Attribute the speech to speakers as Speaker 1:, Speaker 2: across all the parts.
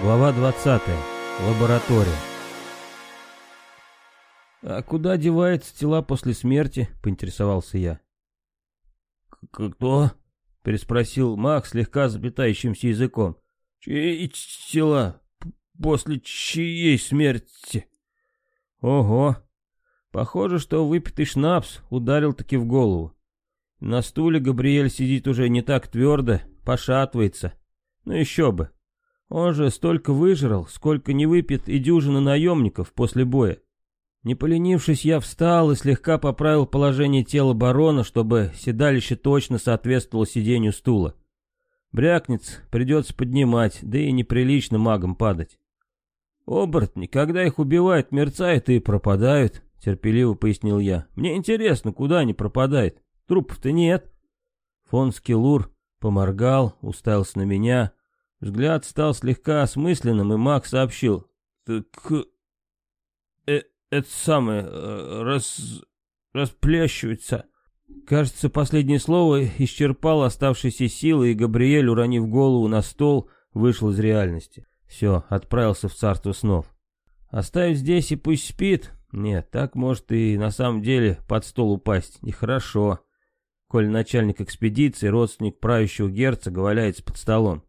Speaker 1: Глава 20. Лаборатория. «А куда деваются тела после смерти?» — поинтересовался я.
Speaker 2: «Кто?» — переспросил Мак слегка заплетающимся языком. «Чьи тела после чьей смерти?»
Speaker 1: «Ого! Похоже, что выпитый шнапс ударил-таки в голову. На стуле Габриэль сидит уже не так твердо, пошатывается. Ну еще бы, он же столько выжрал, сколько не выпьет и дюжина наемников после боя. Не поленившись, я встал и слегка поправил положение тела барона, чтобы седалище точно соответствовало сидению стула. Брякнец придется поднимать, да и неприлично магам падать. «Оборотни, когда их убивают, мерцают и пропадают», — терпеливо пояснил я. «Мне интересно, куда они пропадают? Трупов-то нет». Фон Скиллур поморгал, уставился на меня, Взгляд стал слегка осмысленным, и маг сообщил. «Так... Э, это самое... Э, рас... расплещивается...» Кажется, последнее слово исчерпал оставшиеся силы, и Габриэль, уронив голову на стол, вышел из реальности. Все, отправился в царство снов. Оставить здесь и пусть спит? Нет, так может и на самом деле под стол упасть. Нехорошо. Коль начальник экспедиции, родственник правящего герцога, валяется под столом.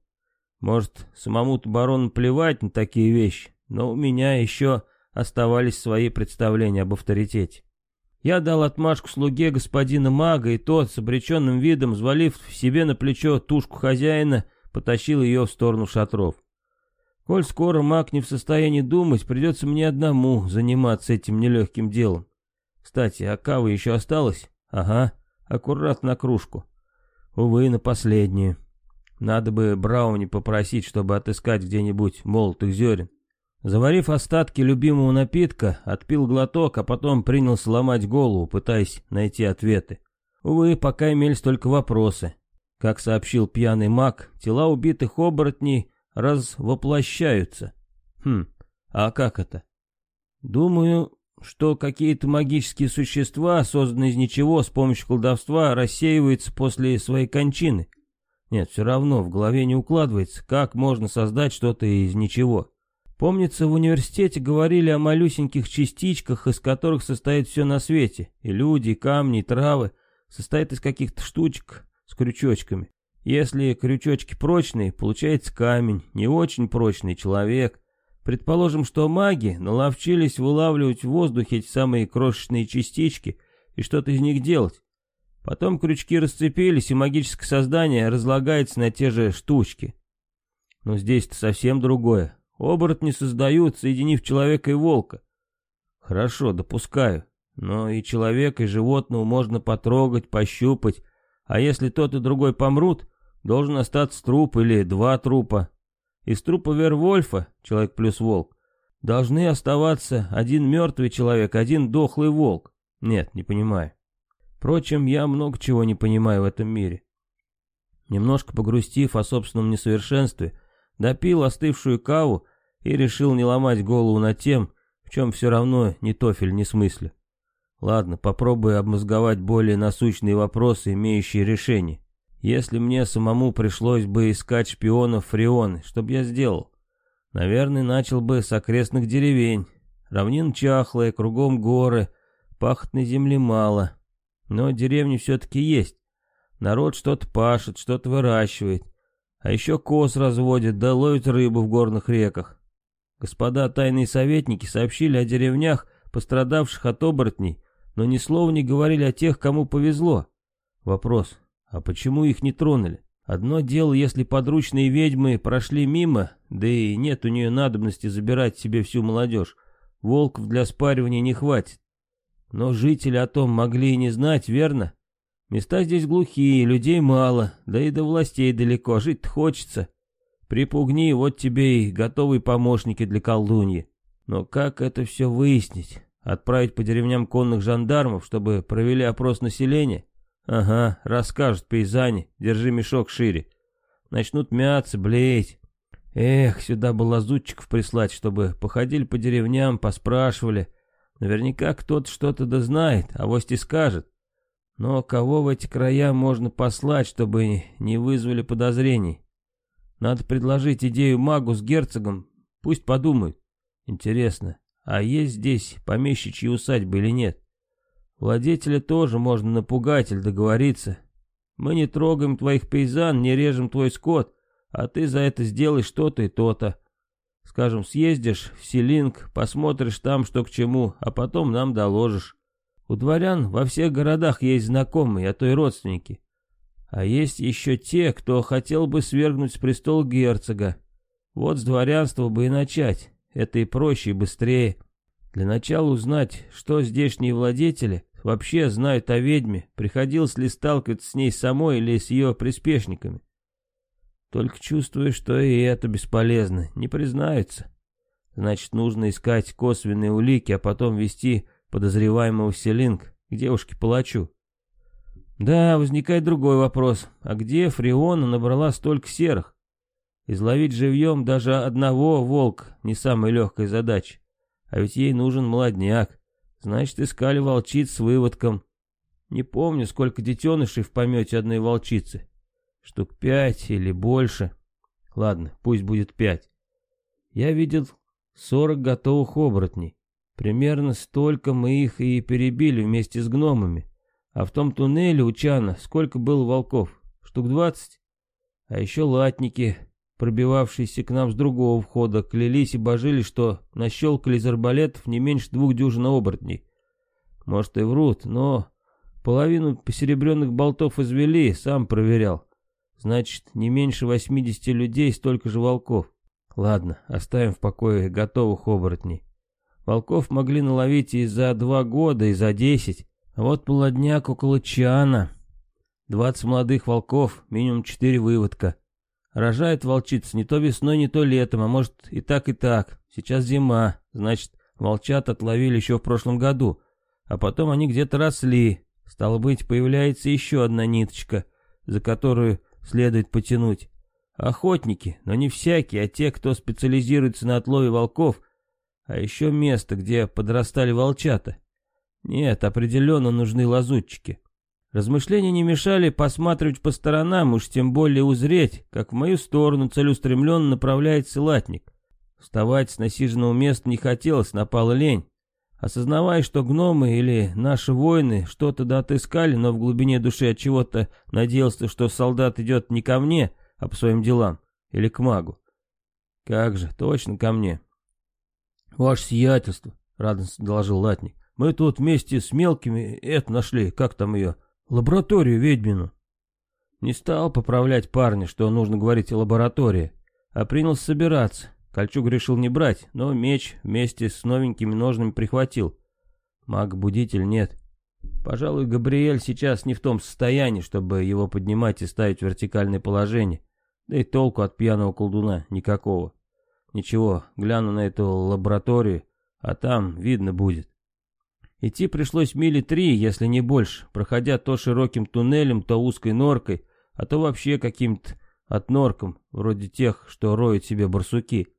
Speaker 1: Может, самому-то барону плевать на такие вещи, но у меня еще оставались свои представления об авторитете. Я дал отмашку слуге господина мага, и тот, с обреченным видом, взвалив себе на плечо тушку хозяина, потащил ее в сторону шатров. Коль скоро маг не в состоянии думать, придется мне одному заниматься этим нелегким делом. Кстати, а кава еще осталась? Ага, аккуратно на кружку. Увы, на последнюю. Надо бы Брауни попросить, чтобы отыскать где-нибудь молотых зерен. Заварив остатки любимого напитка, отпил глоток, а потом принялся ломать голову, пытаясь найти ответы. Увы, пока имелись только вопросы. Как сообщил пьяный маг, тела убитых оборотней развоплощаются. Хм, а как это? Думаю, что какие-то магические существа, созданные из ничего с помощью колдовства, рассеиваются после своей кончины. Нет, все равно в голове не укладывается, как можно создать что-то из ничего. Помнится, в университете говорили о малюсеньких частичках, из которых состоит все на свете. И люди, и камни, и травы. Состоит из каких-то штучек с крючочками. Если крючочки прочные, получается камень, не очень прочный человек. Предположим, что маги наловчились вылавливать в воздухе эти самые крошечные частички и что-то из них делать. Потом крючки расцепились, и магическое создание разлагается на те же штучки. Но здесь-то совсем другое. Оборотни создают, соединив человека и волка. Хорошо, допускаю. Но и человека, и животного можно потрогать, пощупать. А если тот и другой помрут, должен остаться труп или два трупа. Из трупа Вервольфа, человек плюс волк, должны оставаться один мертвый человек, один дохлый волк. Нет, не понимаю. Впрочем, я много чего не понимаю в этом мире. Немножко погрустив о собственном несовершенстве, допил остывшую каву и решил не ломать голову над тем, в чем все равно ни тофель, ни смысля. Ладно, попробую обмозговать более насущные вопросы, имеющие решение. Если мне самому пришлось бы искать шпионов Фрионы, что бы я сделал? Наверное, начал бы с окрестных деревень. Равнин чахлая, кругом горы, пахотной земли мало. Но деревни все-таки есть. Народ что-то пашет, что-то выращивает. А еще коз разводит, да ловит рыбу в горных реках. Господа тайные советники сообщили о деревнях, пострадавших от оборотней, но ни слова не говорили о тех, кому повезло. Вопрос, а почему их не тронули? Одно дело, если подручные ведьмы прошли мимо, да и нет у нее надобности забирать себе всю молодежь. Волков для спаривания не хватит. Но жители о том могли и не знать, верно? Места здесь глухие, людей мало, да и до властей далеко, жить хочется. Припугни, вот тебе и готовые помощники для колдуньи. Но как это все выяснить? Отправить по деревням конных жандармов, чтобы провели опрос населения? Ага, расскажут пейзане, держи мешок шире. Начнут мяться, блеять. Эх, сюда бы лазутчиков прислать, чтобы походили по деревням, поспрашивали, Наверняка кто-то что-то да знает, а вось и скажет. Но кого в эти края можно послать, чтобы не вызвали подозрений? Надо предложить идею магу с герцогом, пусть подумают. Интересно, а есть здесь помещичьи усадьбы или нет? Владетеля тоже можно напугать или договориться. Мы не трогаем твоих пейзан, не режем твой скот, а ты за это сделай что-то и то-то. Скажем, съездишь в Селинг, посмотришь там, что к чему, а потом нам доложишь. У дворян во всех городах есть знакомые, а то и родственники. А есть еще те, кто хотел бы свергнуть с престола герцога. Вот с дворянства бы и начать. Это и проще, и быстрее. Для начала узнать, что здешние владетели вообще знают о ведьме, приходилось ли сталкиваться с ней самой или с ее приспешниками. Только чувствую, что и это бесполезно, не признаются. Значит, нужно искать косвенные улики, а потом вести подозреваемого в Селинг, к девушке-палачу. Да, возникает другой вопрос. А где Фриона набрала столько серых? Изловить живьем даже одного волк не самая легкая задача. А ведь ей нужен молодняк. Значит, искали волчиц с выводком. Не помню, сколько детенышей в помете одной волчицы. Штук пять или больше. Ладно, пусть будет пять. Я видел сорок готовых оборотней. Примерно столько мы их и перебили вместе с гномами. А в том туннеле у Чана сколько было волков? Штук двадцать? А еще латники, пробивавшиеся к нам с другого входа, клялись и божили, что нащелкали из арбалетов не меньше двух дюжин оборотней. Может и врут, но половину посеребренных болтов извели, сам проверял. Значит, не меньше восьмидесяти людей, столько же волков. Ладно, оставим в покое готовых оборотней. Волков могли наловить и за два года, и за десять. А вот молодняк около Чана. Двадцать молодых волков, минимум четыре выводка. Рожает волчица не то весной, не то летом, а может и так, и так. Сейчас зима, значит, волчат отловили еще в прошлом году. А потом они где-то росли. Стало быть, появляется еще одна ниточка, за которую следует потянуть. Охотники, но не всякие, а те, кто специализируется на отлове волков, а еще место, где подрастали волчата. Нет, определенно нужны лазутчики. Размышления не мешали посматривать по сторонам, уж тем более узреть, как в мою сторону целеустремленно направляется латник. Вставать с насиженного места не хотелось, напала лень. Осознавая, что гномы или наши воины что-то да отыскали, но в глубине души от чего-то надеялся, что солдат идет не ко мне, а по своим делам, или к магу. Как же, точно ко мне. «Ваше сиятельство», — радостно доложил латник. Мы тут вместе с мелкими это нашли, как там ее, лабораторию ведьмину. Не стал поправлять парня, что нужно говорить о лаборатории, а принялся собираться. Кольчуг решил не брать, но меч вместе с новенькими ножными прихватил. Маг-будитель нет. Пожалуй, Габриэль сейчас не в том состоянии, чтобы его поднимать и ставить в вертикальное положение. Да и толку от пьяного колдуна никакого. Ничего, гляну на эту лабораторию, а там видно будет. Идти пришлось мили три, если не больше, проходя то широким туннелем, то узкой норкой, а то вообще каким-то отнорком, вроде тех, что роют себе барсуки.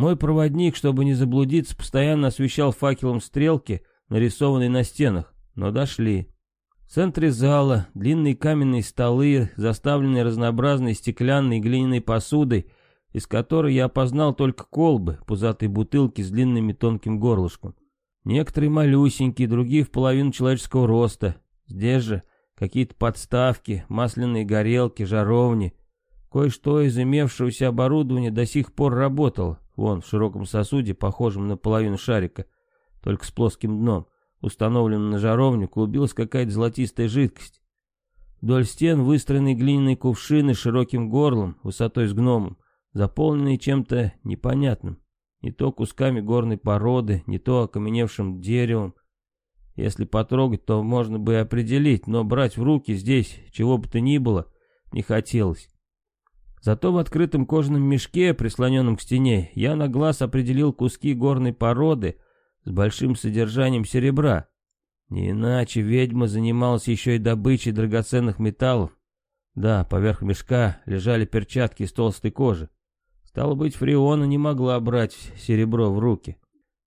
Speaker 1: Мой проводник, чтобы не заблудиться, постоянно освещал факелом стрелки, нарисованные на стенах, но дошли. В центре зала длинные каменные столы, заставленные разнообразной стеклянной и глиняной посудой, из которой я опознал только колбы, пузатые бутылки с длинными тонким горлышком. Некоторые малюсенькие, другие в половину человеческого роста. Здесь же какие-то подставки, масляные горелки, жаровни. Кое-что из имевшегося оборудования до сих пор работало. Вон, в широком сосуде, похожем на половину шарика, только с плоским дном, установленном на жаровню, клубилась какая-то золотистая жидкость. Вдоль стен выстроены глиняные кувшины с широким горлом, высотой с гномом, заполненные чем-то непонятным. Не то кусками горной породы, не то окаменевшим деревом. Если потрогать, то можно бы определить, но брать в руки здесь чего бы то ни было не хотелось. Зато в открытом кожаном мешке, прислоненном к стене, я на глаз определил куски горной породы с большим содержанием серебра. Не иначе ведьма занималась еще и добычей драгоценных металлов. Да, поверх мешка лежали перчатки из толстой кожи. Стало быть, Фриона не могла брать серебро в руки.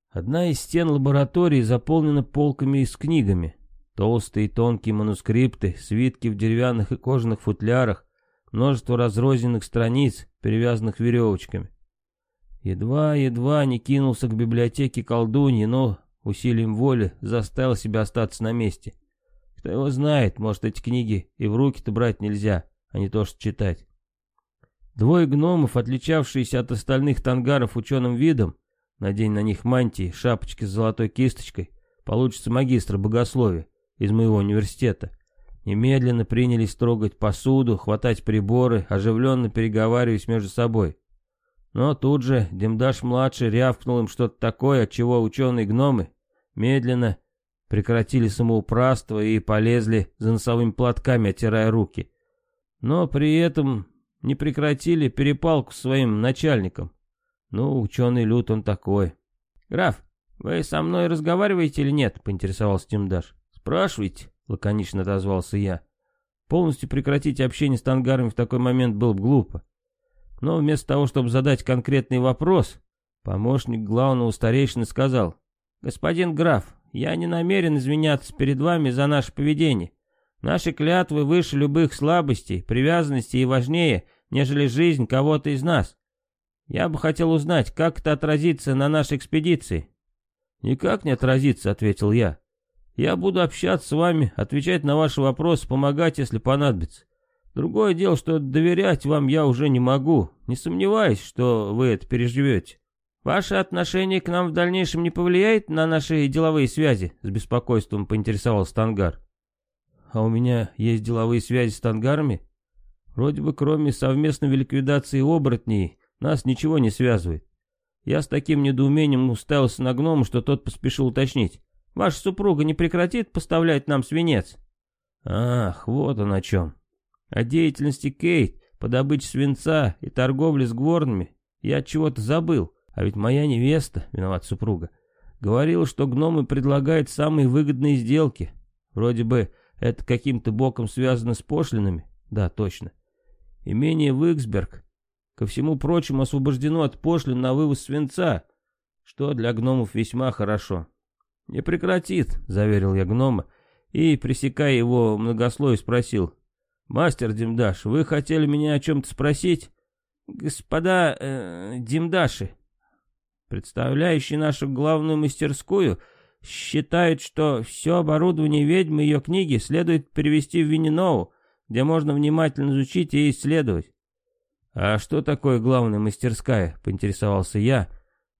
Speaker 1: Одна из стен лаборатории заполнена полками с книгами. Толстые и тонкие манускрипты, свитки в деревянных и кожаных футлярах, множество разрозненных страниц, перевязанных веревочками. Едва-едва не кинулся к библиотеке колдуньи, но усилием воли заставил себя остаться на месте. Кто его знает, может, эти книги и в руки-то брать нельзя, а не то что читать. Двое гномов, отличавшиеся от остальных тангаров ученым видом, надень на них мантии, шапочки с золотой кисточкой, получится магистр богословия из моего университета, немедленно принялись трогать посуду, хватать приборы, оживленно переговариваясь между собой. Но тут же Демдаш-младший рявкнул им что-то такое, от чего ученые-гномы медленно прекратили самоуправство и полезли за носовыми платками, оттирая руки. Но при этом не прекратили перепалку с своим начальником. Ну, ученый Лют он такой. «Граф, вы со мной разговариваете или нет?» — поинтересовался Тимдаш. «Спрашивайте», — лаконично отозвался я. Полностью прекратить общение с тангарами в такой момент было бы глупо. Но вместо того, чтобы задать конкретный вопрос, помощник главного старейшины сказал, «Господин граф, я не намерен извиняться перед вами за наше поведение. Наши клятвы выше любых слабостей, привязанностей и важнее, нежели жизнь кого-то из нас. Я бы хотел узнать, как это отразится на нашей экспедиции». «Никак не отразится», — ответил я. «Я буду общаться с вами, отвечать на ваши вопросы, помогать, если понадобится. Другое дело, что доверять вам я уже не могу. Не сомневаюсь, что вы это переживете. Ваше отношение к нам в дальнейшем не повлияет на наши деловые связи? С беспокойством поинтересовался Тангар. А у меня есть деловые связи с Тангарами? Вроде бы кроме совместной ликвидации оборотней нас ничего не связывает. Я с таким недоумением уставился на гнома, что тот поспешил уточнить. Ваша супруга не прекратит поставлять нам свинец? Ах, вот он о чем. О деятельности Кейт по добыче свинца и торговле с гворнами я от чего-то забыл. А ведь моя невеста, виноват супруга, говорила, что гномы предлагают самые выгодные сделки. Вроде бы это каким-то боком связано с пошлинами. Да, точно. Имение Виксберг, ко всему прочему, освобождено от пошлин на вывоз свинца, что для гномов весьма хорошо. «Не прекратит», — заверил я гнома, и, пресекая его многословие, спросил, «Мастер Димдаш, вы хотели меня о чем-то спросить?» «Господа э, Димдаши, представляющие нашу главную мастерскую, считают, что все оборудование ведьмы и ее книги следует перевести в Винниноу, где можно внимательно изучить и исследовать». «А что такое главная мастерская?» — поинтересовался я,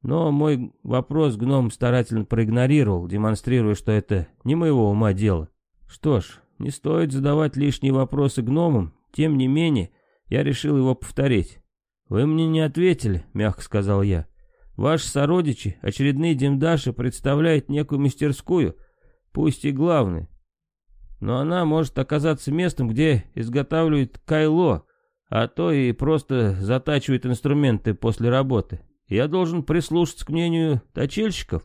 Speaker 1: но мой вопрос гном старательно проигнорировал, демонстрируя, что это не моего ума дело. Что ж, не стоит задавать лишние вопросы гномам, тем не менее, я решил его повторить. «Вы мне не ответили», — мягко сказал я. «Ваши сородичи, очередные демдаши, представляют некую мастерскую, пусть и главную. Но она может оказаться местом, где изготавливают кайло, а то и просто затачивают инструменты после работы. Я должен прислушаться к мнению точильщиков,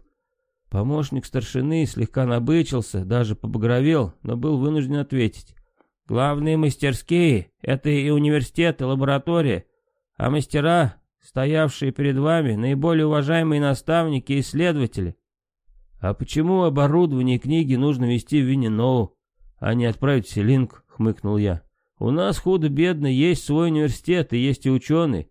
Speaker 1: Помощник старшины слегка набычился, даже побагровел, но был вынужден ответить. Главные мастерские — это и университет, и лаборатория, а мастера, стоявшие перед вами, наиболее уважаемые наставники и исследователи. А почему оборудование и книги нужно вести в Винниноу, а не отправить в Селинг, хмыкнул я. У нас худо-бедно есть свой университет и есть и ученые.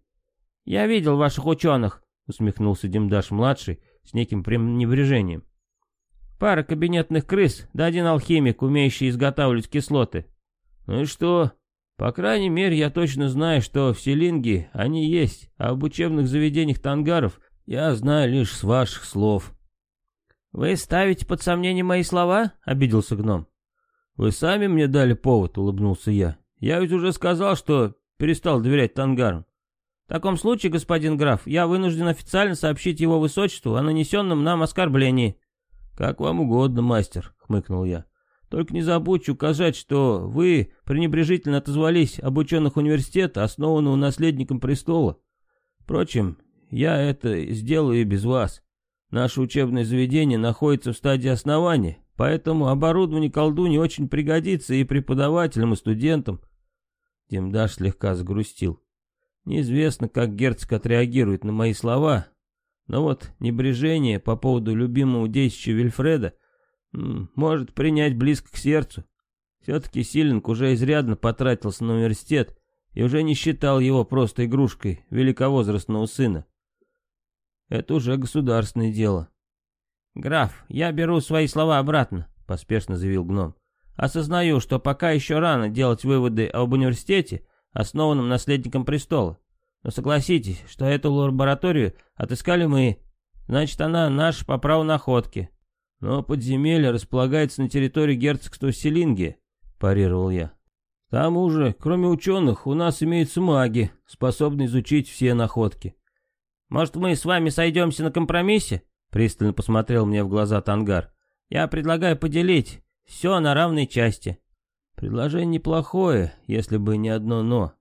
Speaker 1: Я видел ваших ученых, усмехнулся Димдаш-младший, с неким пренебрежением. Пара кабинетных крыс, да один алхимик, умеющий изготавливать кислоты. Ну и что? По крайней мере, я точно знаю, что в Селинге они есть, а об учебных заведениях тангаров я знаю лишь с ваших слов. «Вы ставите под сомнение мои слова?» — обиделся гном. «Вы сами мне дали повод», — улыбнулся я. «Я ведь уже сказал, что перестал доверять тангарам. В таком случае, господин граф, я вынужден официально сообщить его высочеству о нанесенном нам оскорблении». «Как вам угодно, мастер», — хмыкнул я. «Только не забудьте указать, что вы пренебрежительно отозвались об ученых университета, основанного наследником престола. Впрочем, я это сделаю и без вас. Наше учебное заведение находится в стадии основания, поэтому оборудование колдуни очень пригодится и преподавателям, и студентам». Демдаш слегка загрустил. Неизвестно, как герцог отреагирует на мои слова, но вот небрежение по поводу любимого детища Вильфреда может принять близко к сердцу. Все-таки Силинг уже изрядно потратился на университет и уже не считал его просто игрушкой великовозрастного сына. Это уже государственное дело.
Speaker 2: «Граф, я беру свои слова обратно», — поспешно заявил гном. «Осознаю, что пока еще рано делать выводы об университете, основанном наследником престола. Но согласитесь, что эту лабораторию отыскали мы, значит, она наша по праву находки.
Speaker 1: Но подземелье располагается на территории герцогства Селинги, парировал я. К тому же, кроме ученых, у нас имеются маги, способные изучить все находки.
Speaker 2: Может, мы с вами сойдемся на компромиссе? Пристально посмотрел мне в глаза Тангар. Я предлагаю поделить все на равной части.
Speaker 1: Предложение неплохое, если бы не одно «но».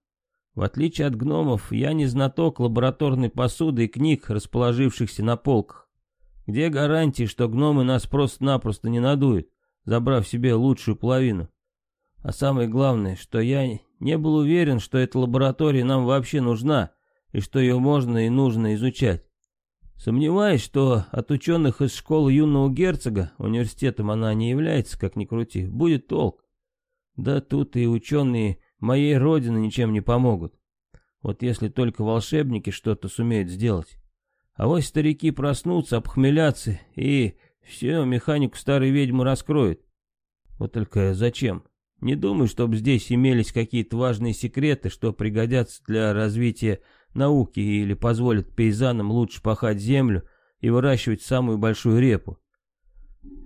Speaker 1: В отличие от гномов, я не знаток лабораторной посуды и книг, расположившихся на полках. Где гарантии, что гномы нас просто-напросто не надуют, забрав себе лучшую половину? А самое главное, что я не был уверен, что эта лаборатория нам вообще нужна, и что ее можно и нужно изучать. Сомневаюсь, что от ученых из школы юного герцога, университетом она не является, как ни крути, будет толк. Да тут и ученые моей родины ничем не помогут. Вот если только волшебники что-то сумеют сделать. А вот старики проснутся, обхмелятся и все, механику старой ведьмы раскроют. Вот только зачем? Не думаю, чтобы здесь имелись какие-то важные секреты, что пригодятся для развития науки или позволят пейзанам лучше пахать землю и выращивать самую большую репу.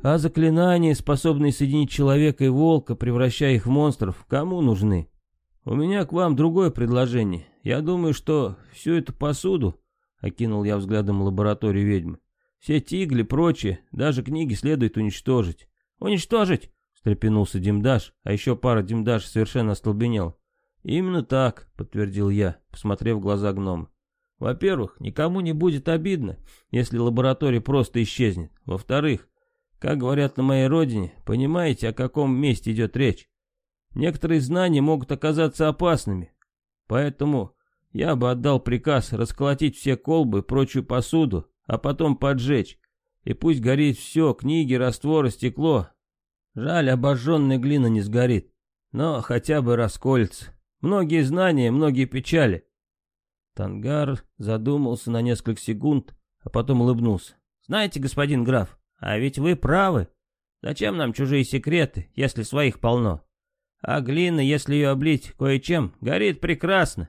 Speaker 1: А заклинания, способные соединить человека и волка, превращая их в монстров, кому нужны? «У меня к вам другое предложение. Я думаю, что всю эту посуду...» — окинул я взглядом лабораторию ведьмы. «Все тигли, прочее, даже книги следует уничтожить».
Speaker 2: «Уничтожить?» — встрепенулся Димдаш, а еще пара Димдаш совершенно остолбенел.
Speaker 1: «Именно так», — подтвердил я, посмотрев в глаза гнома. «Во-первых, никому не будет обидно, если лаборатория просто исчезнет. Во-вторых, как говорят на моей родине, понимаете, о каком месте идет речь? Некоторые знания могут оказаться опасными. Поэтому я бы отдал приказ расколотить все колбы прочую посуду, а потом поджечь. И пусть горит все, книги, растворы, стекло. Жаль, обожженная глина не сгорит, но хотя бы расколется. Многие знания, многие печали. Тангар задумался на несколько секунд, а потом улыбнулся.
Speaker 2: «Знаете, господин граф, а ведь вы правы. Зачем нам чужие секреты, если своих полно? А глина, если ее облить кое-чем, горит прекрасно.